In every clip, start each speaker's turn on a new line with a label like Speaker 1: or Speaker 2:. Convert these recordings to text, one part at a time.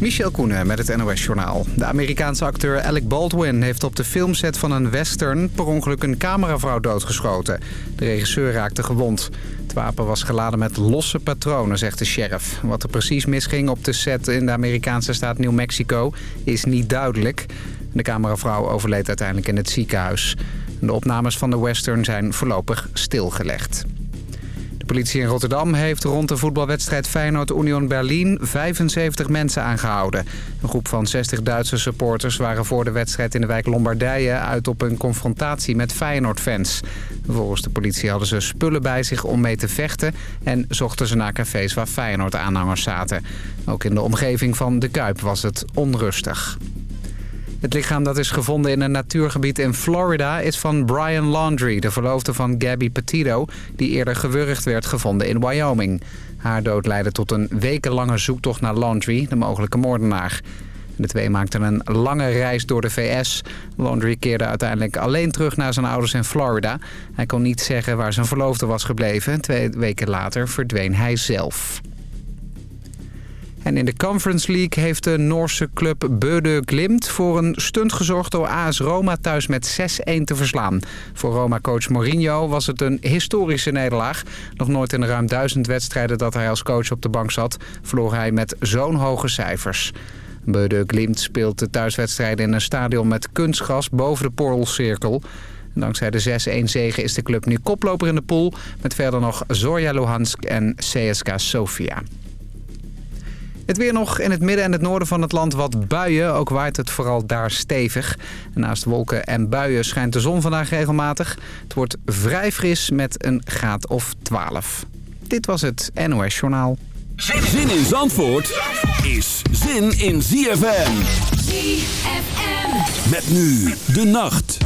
Speaker 1: Michel Koenen met het NOS-journaal. De Amerikaanse acteur Alec Baldwin heeft op de filmset van een western... per ongeluk een cameravrouw doodgeschoten. De regisseur raakte gewond. Het wapen was geladen met losse patronen, zegt de sheriff. Wat er precies misging op de set in de Amerikaanse staat New Mexico... is niet duidelijk. De cameravrouw overleed uiteindelijk in het ziekenhuis. De opnames van de western zijn voorlopig stilgelegd. De politie in Rotterdam heeft rond de voetbalwedstrijd Feyenoord-Union Berlin 75 mensen aangehouden. Een groep van 60 Duitse supporters waren voor de wedstrijd in de wijk Lombardije uit op een confrontatie met Feyenoord-fans. Volgens de politie hadden ze spullen bij zich om mee te vechten en zochten ze naar cafés waar Feyenoord-aanhangers zaten. Ook in de omgeving van De Kuip was het onrustig. Het lichaam dat is gevonden in een natuurgebied in Florida is van Brian Laundrie, de verloofde van Gabby Petito, die eerder gewurgd werd gevonden in Wyoming. Haar dood leidde tot een wekenlange zoektocht naar Laundrie, de mogelijke moordenaar. De twee maakten een lange reis door de VS. Laundrie keerde uiteindelijk alleen terug naar zijn ouders in Florida. Hij kon niet zeggen waar zijn verloofde was gebleven. Twee weken later verdween hij zelf. En in de Conference League heeft de Noorse club Bøde Glimt voor een stunt gezorgd door AS Roma thuis met 6-1 te verslaan. Voor Roma-coach Mourinho was het een historische nederlaag. Nog nooit in de ruim duizend wedstrijden dat hij als coach op de bank zat, verloor hij met zo'n hoge cijfers. Bøde Glimt speelt de thuiswedstrijden in een stadion met kunstgras boven de Porlcirkel. Dankzij de 6-1 zege is de club nu koploper in de pool... met verder nog Zorya Luhansk en CSKA Sofia. Het weer nog in het midden en het noorden van het land wat buien. Ook waait het vooral daar stevig. naast wolken en buien schijnt de zon vandaag regelmatig. Het wordt vrij fris met een graad of 12. Dit was het NOS Journaal.
Speaker 2: Zin in Zandvoort is zin in ZFM.
Speaker 3: ZFM.
Speaker 2: Met nu de nacht.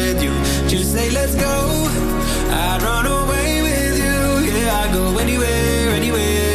Speaker 4: you say let's go, I'd run away with you. Yeah, I'd go anywhere, anywhere.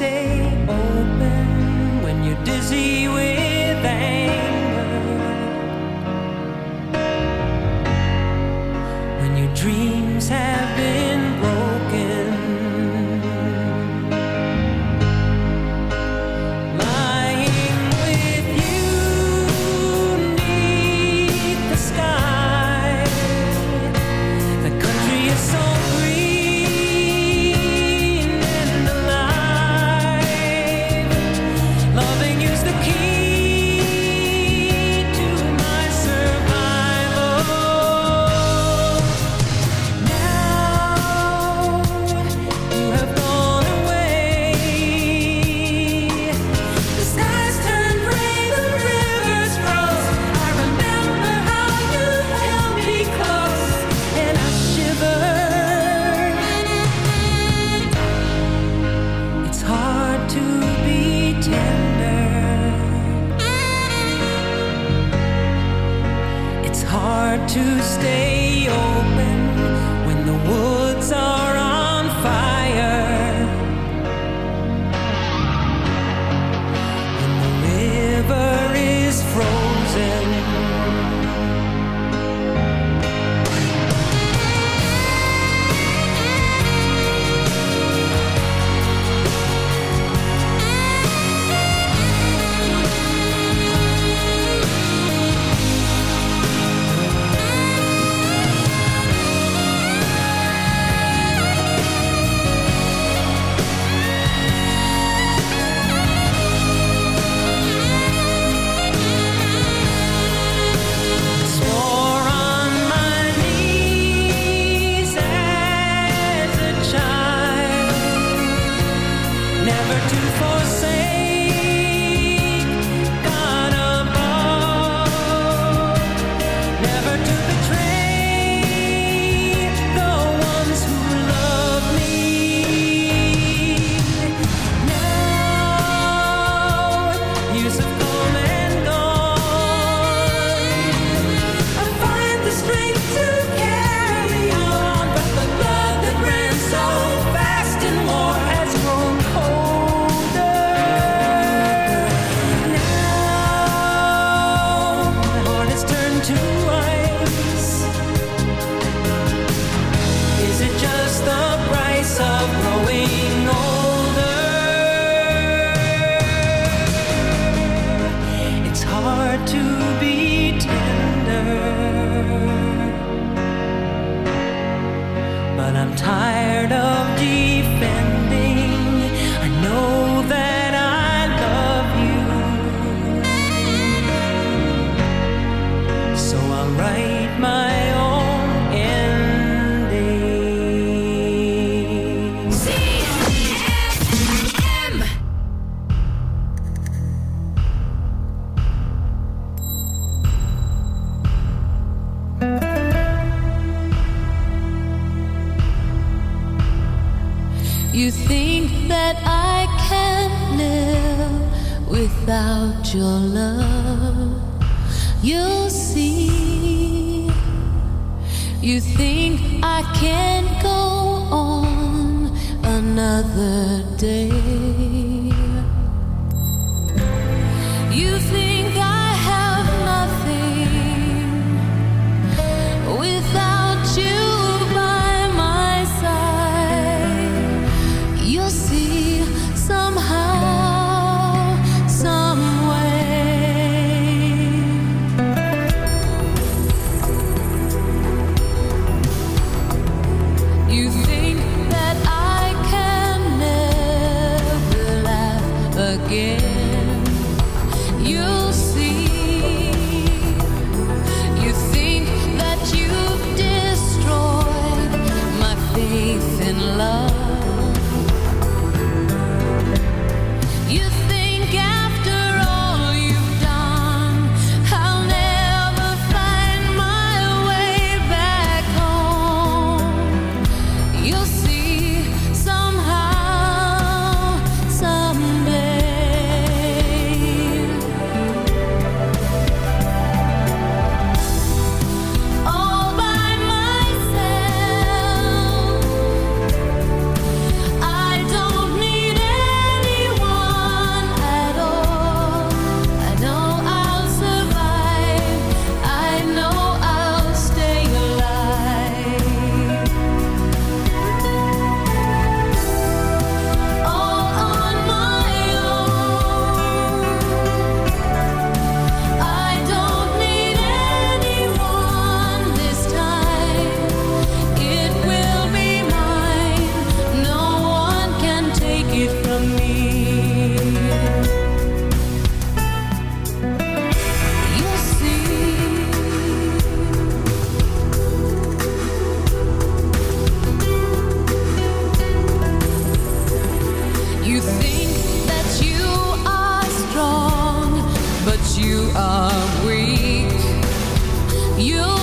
Speaker 5: stay.
Speaker 6: you are weak. You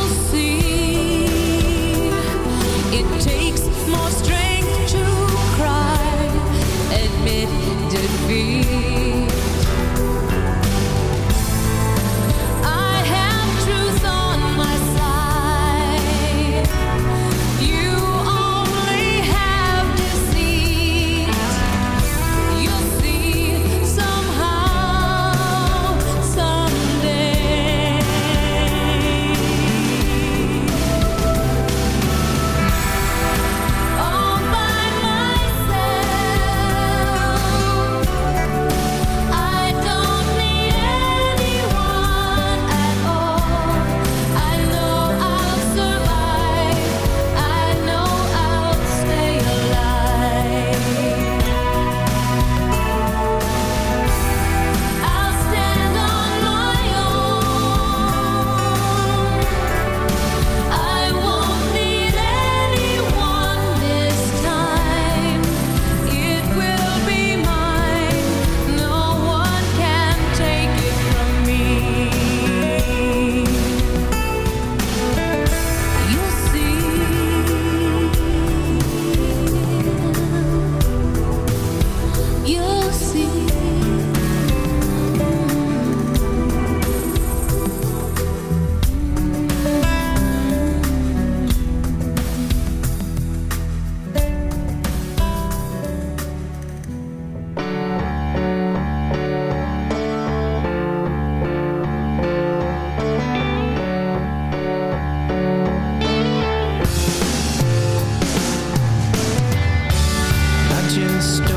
Speaker 3: I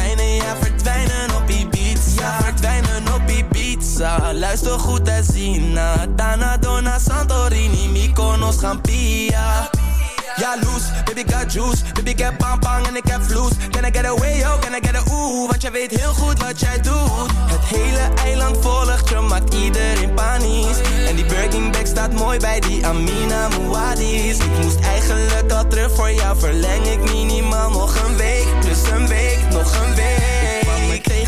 Speaker 7: Luister goed en zien na Dana, Dona, Santorini Mykonos, Gampia. Ja, loose, baby got juice. Baby ik heb bang en ik heb vloes. Can I get away, yo, can I get a ooh? Want jij weet heel goed wat jij doet. Het hele eiland volgt je, maakt iedereen panisch. En die Birkin bag staat mooi bij die Amina Muadis Ik moest eigenlijk al terug voor jou. Verleng ik minimaal nog een week. Plus een week, nog een week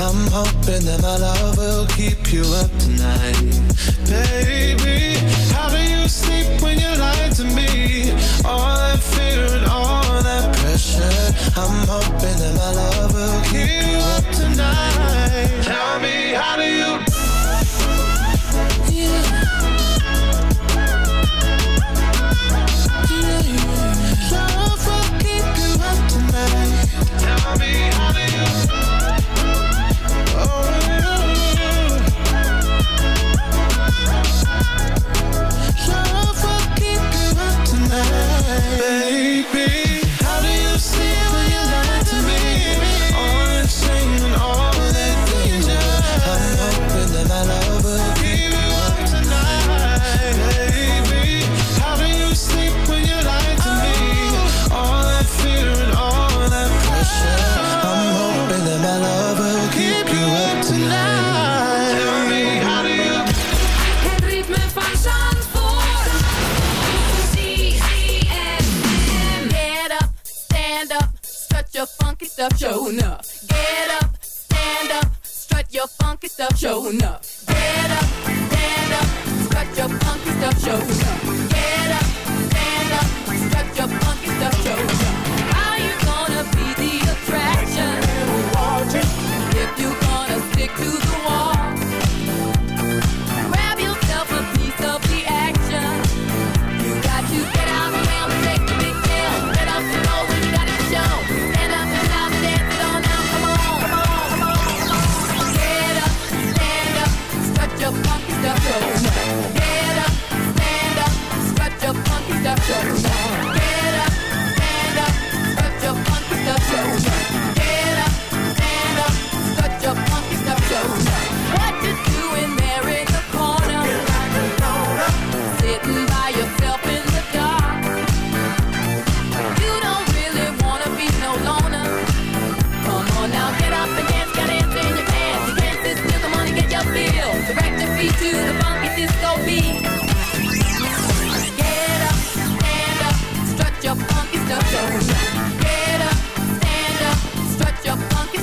Speaker 8: I'm hoping that my love will keep you up tonight, baby.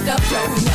Speaker 8: up,
Speaker 3: showing up.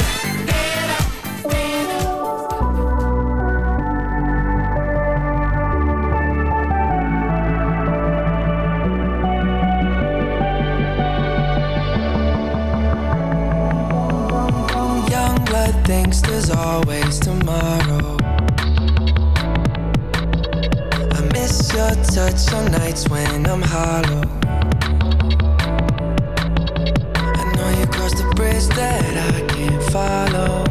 Speaker 9: Touch on nights when I'm hollow. I know you crossed the bridge that I can't follow.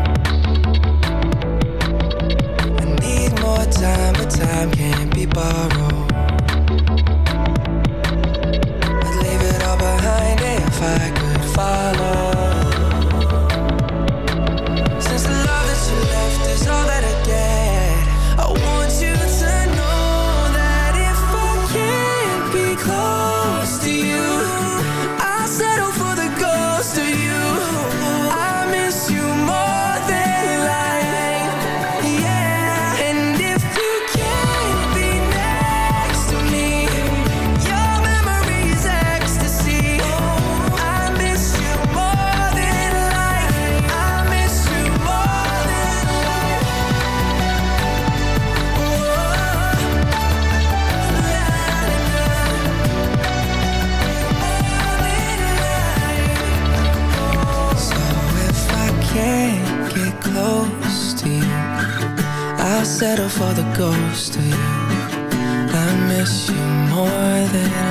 Speaker 9: Ghost. Of you, I miss you more than I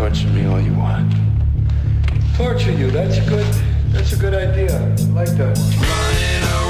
Speaker 10: You can torture me all you want.
Speaker 11: Torture you, that's a good, that's a good idea. I like that one.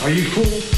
Speaker 11: Are you cool?